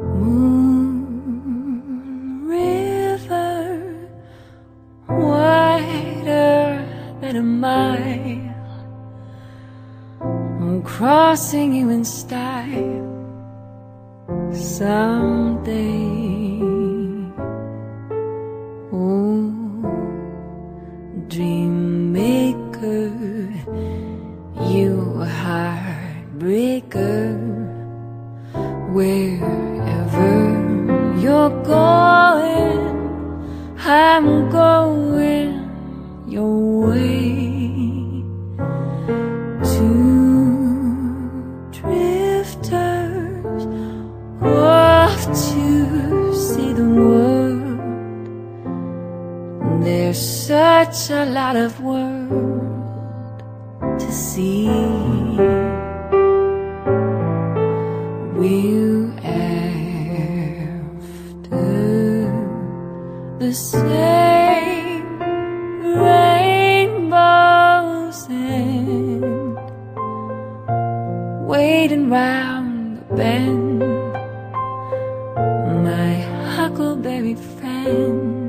Moon river, wider than a mile. I'm crossing you in style someday. Oh, dream maker, you heartbreaker, where? You're going, I'm going your way. Two drifters off to see the world. There's such a lot of world to see. The same rainbows and waiting round the bend. My huckleberry friend,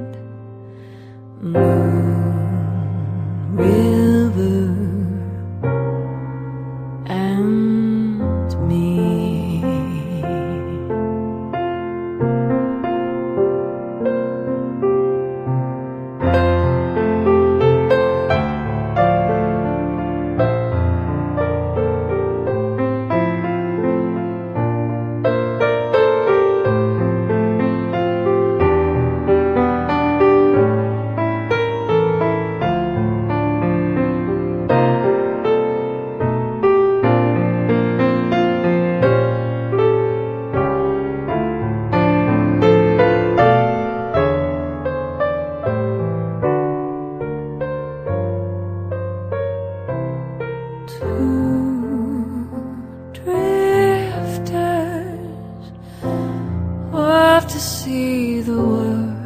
the world.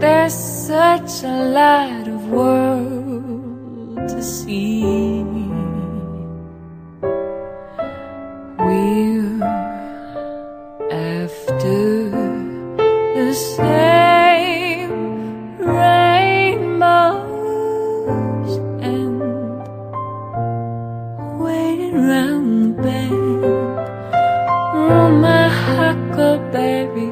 There's such a lot of world to see. We're after the same rainbows and the bend baby.